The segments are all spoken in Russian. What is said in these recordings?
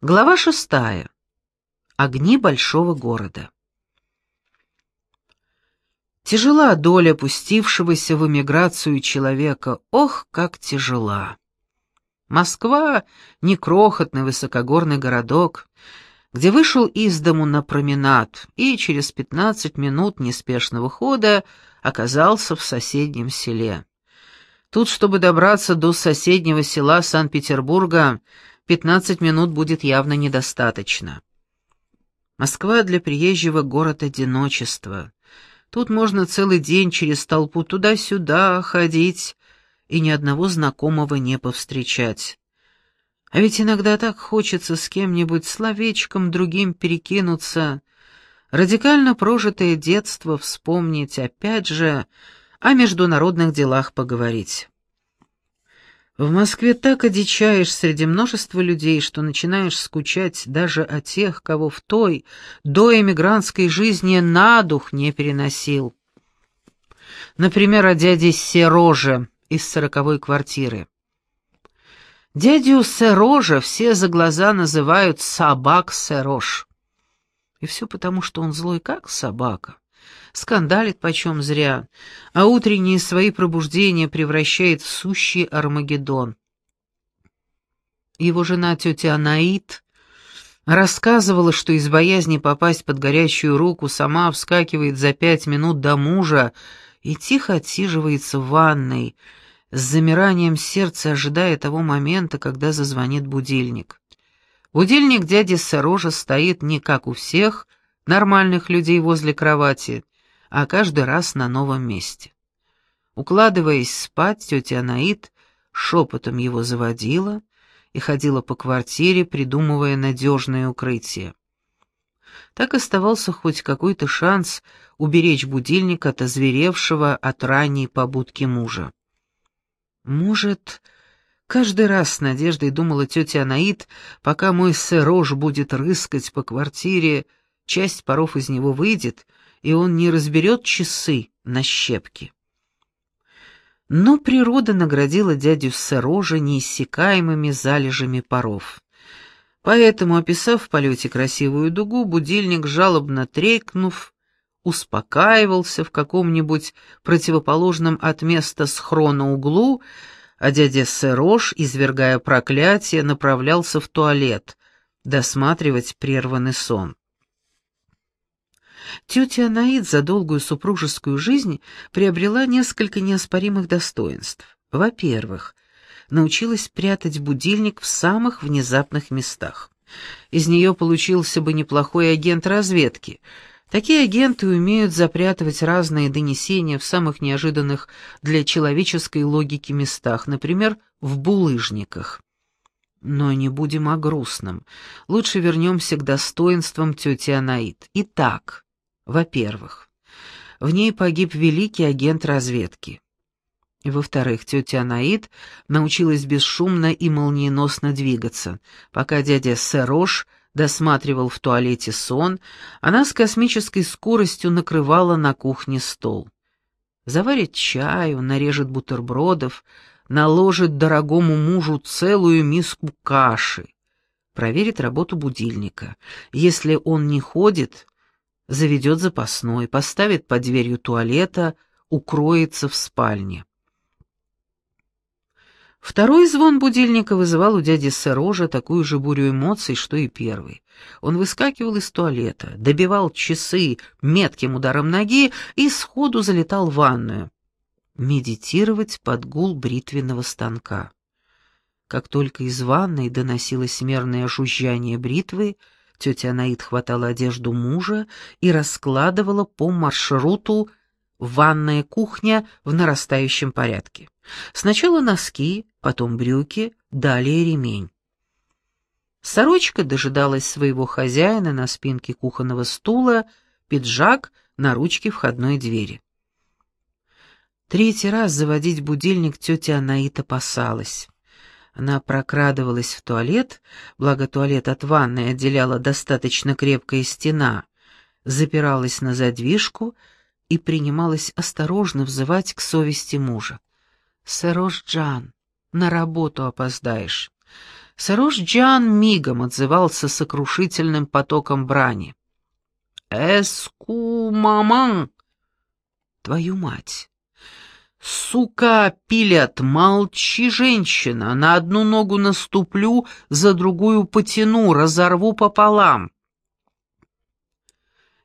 Глава шестая. Огни большого города. Тяжела доля пустившегося в эмиграцию человека, ох, как тяжела. Москва — не крохотный высокогорный городок, где вышел из дому на променад и через пятнадцать минут неспешного хода оказался в соседнем селе. Тут, чтобы добраться до соседнего села Санкт-Петербурга, 15 минут будет явно недостаточно. Москва для приезжего город одиночества. Тут можно целый день через толпу туда-сюда ходить и ни одного знакомого не повстречать. А ведь иногда так хочется с кем-нибудь словечком другим перекинуться, радикально прожитое детство вспомнить, опять же, о международных делах поговорить. В Москве так одичаешь среди множества людей, что начинаешь скучать даже о тех, кого в той, до эмигрантской жизни на дух не переносил. Например, о дяде Сероже из сороковой квартиры. Дядю Серожа все за глаза называют «собак Серож». И все потому, что он злой как собака скандалит почем зря, а утренние свои пробуждения превращает в сущий Армагеддон. Его жена тетя Анаит рассказывала, что из боязни попасть под горячую руку сама вскакивает за пять минут до мужа и тихо отсиживается в ванной, с замиранием сердца ожидая того момента, когда зазвонит будильник. Будильник дяди Сорожа стоит не как у всех нормальных людей возле кровати, а каждый раз на новом месте. Укладываясь спать, тетя Анаит шепотом его заводила и ходила по квартире, придумывая надежное укрытие. Так оставался хоть какой-то шанс уберечь будильник от озверевшего от ранней побудки мужа. Может, каждый раз с надеждой думала тетя Анаит, пока мой сырож будет рыскать по квартире, часть паров из него выйдет — и он не разберет часы на щепки. Но природа наградила дядю Сорожа неиссякаемыми залежами паров. Поэтому, описав в полете красивую дугу, будильник, жалобно трекнув, успокаивался в каком-нибудь противоположном от места схрона углу, а дядя Серож, извергая проклятие, направлялся в туалет, досматривать прерванный сон. Тетя Анаид за долгую супружескую жизнь приобрела несколько неоспоримых достоинств. Во-первых, научилась прятать будильник в самых внезапных местах. Из нее получился бы неплохой агент разведки. Такие агенты умеют запрятывать разные донесения в самых неожиданных для человеческой логики местах, например, в булыжниках. Но не будем о грустном. Лучше вернемся к достоинствам тети Анаит. Итак, во-первых, в ней погиб великий агент разведки. Во-вторых, тетя Анаит научилась бесшумно и молниеносно двигаться. Пока дядя Серош досматривал в туалете сон, она с космической скоростью накрывала на кухне стол. Заварит чаю, нарежет бутербродов, наложит дорогому мужу целую миску каши. Проверит работу будильника. Если он не ходит, заведет запасной, поставит под дверью туалета, укроется в спальне. Второй звон будильника вызывал у дяди Сорожа такую же бурю эмоций, что и первый. Он выскакивал из туалета, добивал часы метким ударом ноги и сходу залетал в ванную. Медитировать под гул бритвенного станка. Как только из ванной доносилось мерное жужжание бритвы, Тетя Анаит хватала одежду мужа и раскладывала по маршруту ванная кухня в нарастающем порядке. Сначала носки, потом брюки, далее ремень. Сорочка дожидалась своего хозяина на спинке кухонного стула, пиджак на ручке входной двери. Третий раз заводить будильник тетя Анаит опасалась. Она прокрадывалась в туалет, благо туалет от ванной отделяла достаточно крепкая стена, запиралась на задвижку и принималась осторожно взывать к совести мужа. «Сэрож Джан, на работу опоздаешь». Сарош Джан мигом отзывался сокрушительным потоком брани. «Эску, маман!» «Твою мать!» «Сука, пилят! Молчи, женщина! На одну ногу наступлю, за другую потяну, разорву пополам!»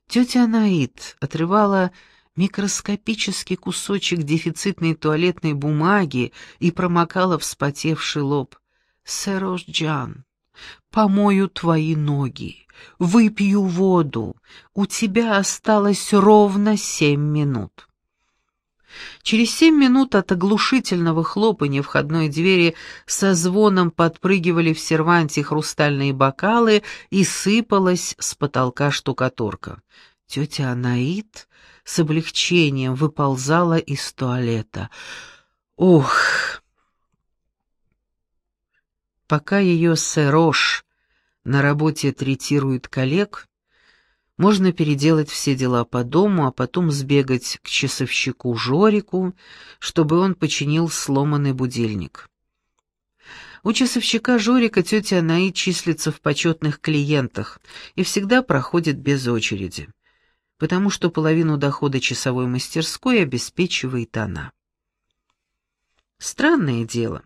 Тетя Анаит отрывала микроскопический кусочек дефицитной туалетной бумаги и промокала вспотевший лоб. «Сэрош-джан, помою твои ноги, выпью воду. У тебя осталось ровно семь минут». Через семь минут от оглушительного хлопания входной двери со звоном подпрыгивали в серванте хрустальные бокалы и сыпалась с потолка штукатурка. Тетя Анаит с облегчением выползала из туалета. Ух! Пока ее сэрош на работе третирует коллег, можно переделать все дела по дому, а потом сбегать к часовщику Жорику, чтобы он починил сломанный будильник. У часовщика Жорика тетя Анаи числится в почетных клиентах и всегда проходит без очереди, потому что половину дохода часовой мастерской обеспечивает она. Странное дело,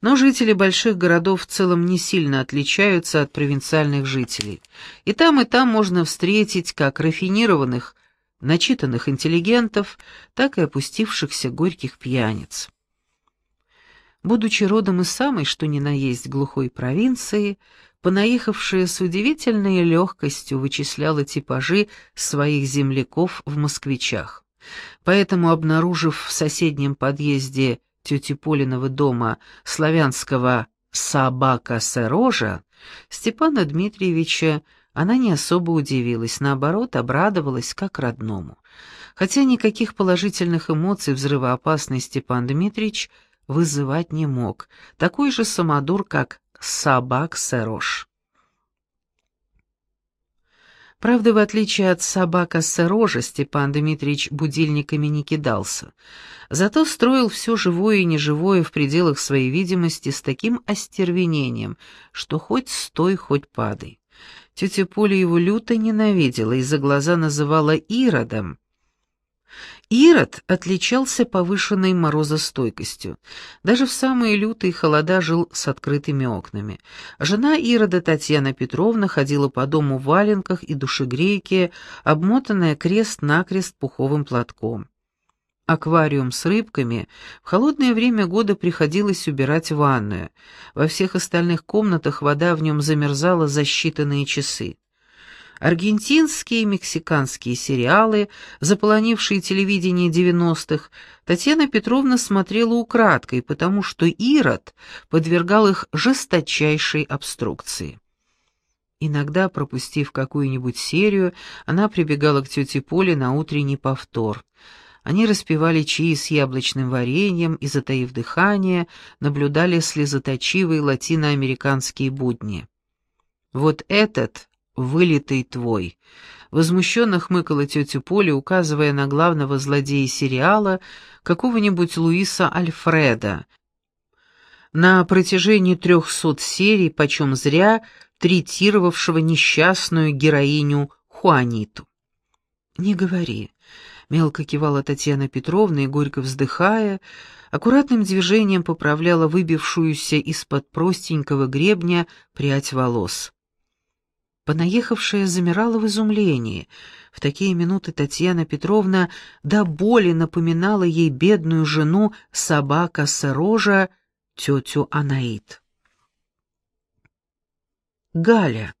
но жители больших городов в целом не сильно отличаются от провинциальных жителей. И там, и там можно встретить как рафинированных, начитанных интеллигентов, так и опустившихся горьких пьяниц. Будучи родом из самой, что ни на есть, глухой провинции, понаехавшая с удивительной легкостью вычисляла типажи своих земляков в москвичах. Поэтому, обнаружив в соседнем подъезде тети Полиного дома славянского «собака-сорожа», Степана Дмитриевича она не особо удивилась, наоборот, обрадовалась как родному. Хотя никаких положительных эмоций взрывоопасный Степан Дмитриевич вызывать не мог, такой же самодур, как собак-сорож. Правда, в отличие от собака-сорожа, Степан Дмитриевич будильниками не кидался. Зато строил все живое и неживое в пределах своей видимости с таким остервенением, что хоть стой, хоть падай. Тетя Поля его люто ненавидела и за глаза называла Иродом, Ирод отличался повышенной морозостойкостью. Даже в самые лютые холода жил с открытыми окнами. Жена Ирода Татьяна Петровна ходила по дому в валенках и душегрейке, обмотанная крест-накрест пуховым платком. Аквариум с рыбками в холодное время года приходилось убирать в ванную. Во всех остальных комнатах вода в нем замерзала за считанные часы. Аргентинские и мексиканские сериалы, заполонившие телевидение 90-х, Татьяна Петровна смотрела украдкой, потому что Ирод подвергал их жесточайшей обструкции. Иногда, пропустив какую-нибудь серию, она прибегала к тете Поле на утренний повтор. Они распивали чаи с яблочным вареньем и, затаив дыхание, наблюдали слезоточивые латиноамериканские будни. Вот этот вылитый твой». Возмущенно хмыкала тетя Поля, указывая на главного злодея сериала, какого-нибудь Луиса Альфреда. На протяжении трехсот серий, почем зря, третировавшего несчастную героиню Хуаниту. «Не говори», — мелко кивала Татьяна Петровна и, горько вздыхая, аккуратным движением поправляла выбившуюся из-под простенького гребня прядь волос. Понаехавшая замирала в изумлении. В такие минуты Татьяна Петровна до боли напоминала ей бедную жену собака-сорожа, тетю Анаит. Галя.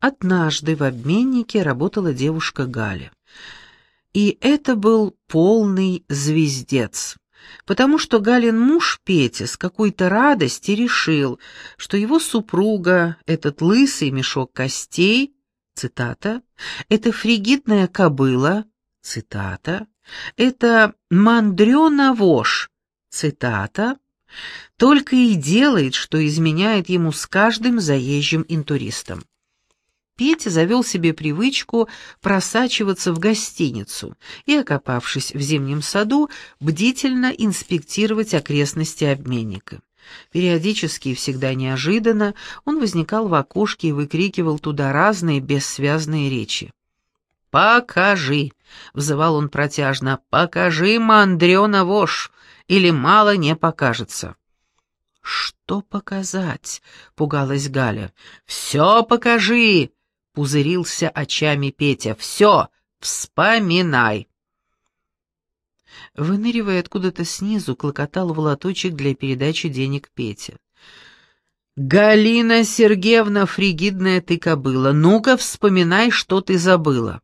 Однажды в обменнике работала девушка Галя. И это был полный звездец потому что Галин муж Петя с какой-то радости решил, что его супруга, этот лысый мешок костей, цитата, это фригидная кобыла, цитата, это мандрена вошь, цитата, только и делает, что изменяет ему с каждым заезжим интуристом. Петя завел себе привычку просачиваться в гостиницу и, окопавшись в зимнем саду, бдительно инспектировать окрестности обменника. Периодически и всегда неожиданно он возникал в окошке и выкрикивал туда разные бессвязные речи. «Покажи!» — взывал он протяжно. «Покажи, Мандрена вошь, или мало не покажется!» «Что показать?» — пугалась Галя. «Все покажи!» — пузырился очами Петя. «Все! Вспоминай!» Выныривая откуда-то снизу, клокотал в лоточек для передачи денег Петя. «Галина Сергеевна, фригидная ты кобыла, ну-ка вспоминай, что ты забыла».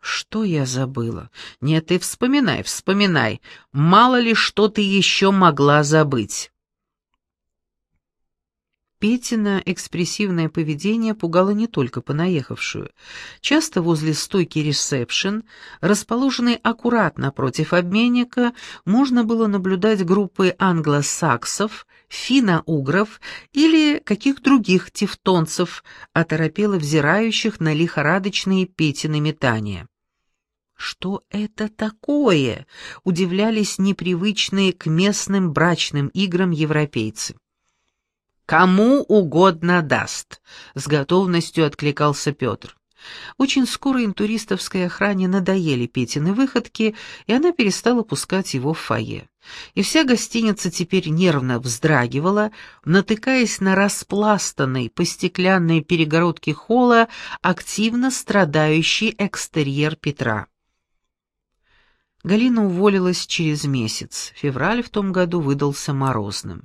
«Что я забыла?» «Нет, ты вспоминай, вспоминай. Мало ли, что ты еще могла забыть». Петина экспрессивное поведение пугало не только понаехавшую. Часто возле стойки ресепшн, расположенной аккуратно против обменника, можно было наблюдать группы англосаксов, финно-угров или каких других тевтонцев, оторопело взирающих на лихорадочные Петины метания. «Что это такое?» — удивлялись непривычные к местным брачным играм европейцы. «Кому угодно даст», — с готовностью откликался Петр. Очень скоро интуристовской охране надоели Петины выходки, и она перестала пускать его в фойе. И вся гостиница теперь нервно вздрагивала, натыкаясь на распластанный по стеклянной перегородке холла активно страдающий экстерьер Петра. Галина уволилась через месяц. Февраль в том году выдался морозным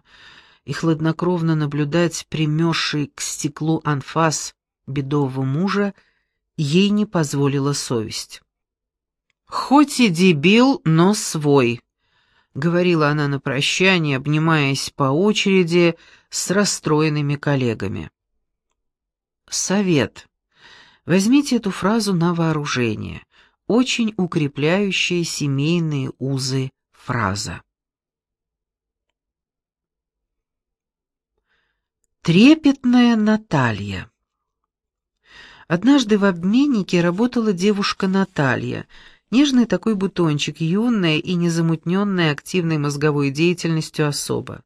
и хладнокровно наблюдать примерзший к стеклу анфас бедового мужа ей не позволила совесть. «Хоть и дебил, но свой», — говорила она на прощание, обнимаясь по очереди с расстроенными коллегами. Совет. Возьмите эту фразу на вооружение. Очень укрепляющая семейные узы фраза. Трепетная Наталья. Однажды в обменнике работала девушка Наталья, нежный такой бутончик, юная и незамутненная активной мозговой деятельностью особа.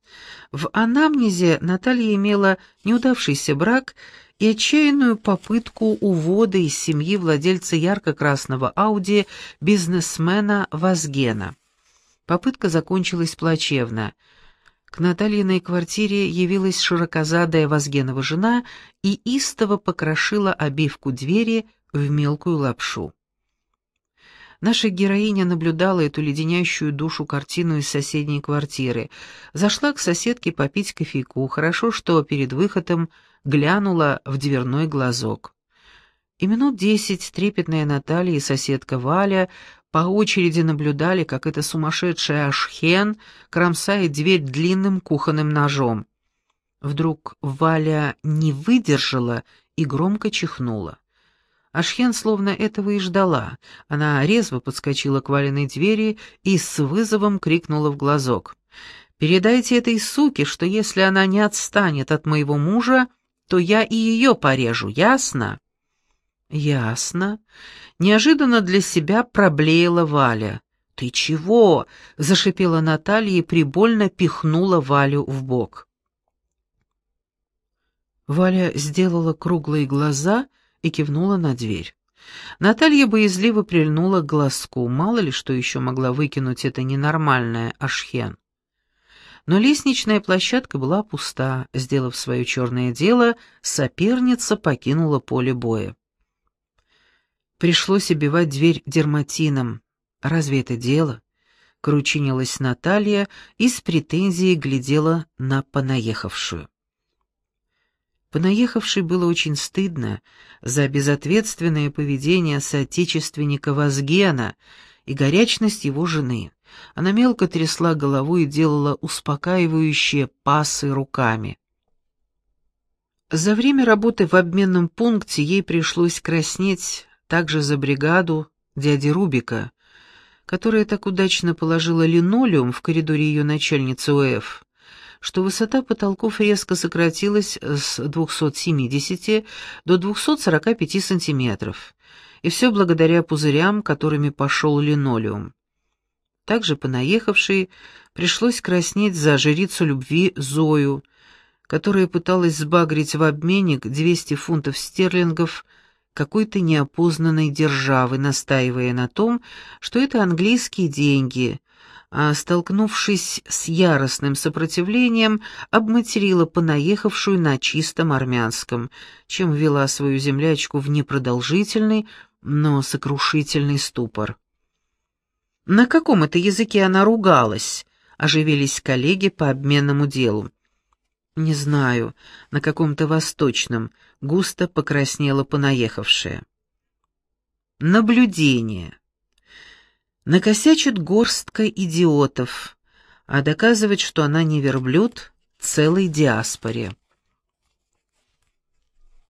В анамнезе Наталья имела неудавшийся брак и отчаянную попытку увода из семьи владельца ярко-красного Ауди бизнесмена Вазгена. Попытка закончилась плачевно – к Натальиной квартире явилась широкозадая Возгенова жена и истово покрошила обивку двери в мелкую лапшу. Наша героиня наблюдала эту леденящую душу картину из соседней квартиры. Зашла к соседке попить кофейку. Хорошо, что перед выходом глянула в дверной глазок. И минут десять трепетная Наталья и соседка Валя по очереди наблюдали, как эта сумасшедшая Ашхен кромсает дверь длинным кухонным ножом. Вдруг Валя не выдержала и громко чихнула. Ашхен словно этого и ждала. Она резво подскочила к Валиной двери и с вызовом крикнула в глазок. «Передайте этой суке, что если она не отстанет от моего мужа, то я и ее порежу, ясно?» «Ясно», Неожиданно для себя проблеяла Валя. «Ты чего?» — зашипела Наталья и прибольно пихнула Валю в бок. Валя сделала круглые глаза и кивнула на дверь. Наталья боязливо прильнула к глазку, мало ли что еще могла выкинуть эта ненормальная Ашхен. Но лестничная площадка была пуста, сделав свое черное дело, соперница покинула поле боя. Пришлось обивать дверь дерматином. Разве это дело? Кручинилась Наталья и с претензией глядела на понаехавшую. Понаехавшей было очень стыдно за безответственное поведение соотечественника Вазгена и горячность его жены. Она мелко трясла головой и делала успокаивающие пасы руками. За время работы в обменном пункте ей пришлось краснеть также за бригаду дяди Рубика, которая так удачно положила линолеум в коридоре ее начальницы ОФ, что высота потолков резко сократилась с 270 до 245 сантиметров, и все благодаря пузырям, которыми пошел линолеум. Также понаехавшей пришлось краснеть за жрицу любви Зою, которая пыталась сбагрить в обменник 200 фунтов стерлингов какой-то неопознанной державы, настаивая на том, что это английские деньги, а, столкнувшись с яростным сопротивлением, обматерила понаехавшую на чистом армянском, чем ввела свою землячку в непродолжительный, но сокрушительный ступор. «На каком это языке она ругалась?» — оживились коллеги по обменному делу. «Не знаю, на каком-то восточном», — густо покраснела понаехавшая. Наблюдение. Накосячит горстка идиотов, а доказывать, что она не верблюд, целой диаспоре.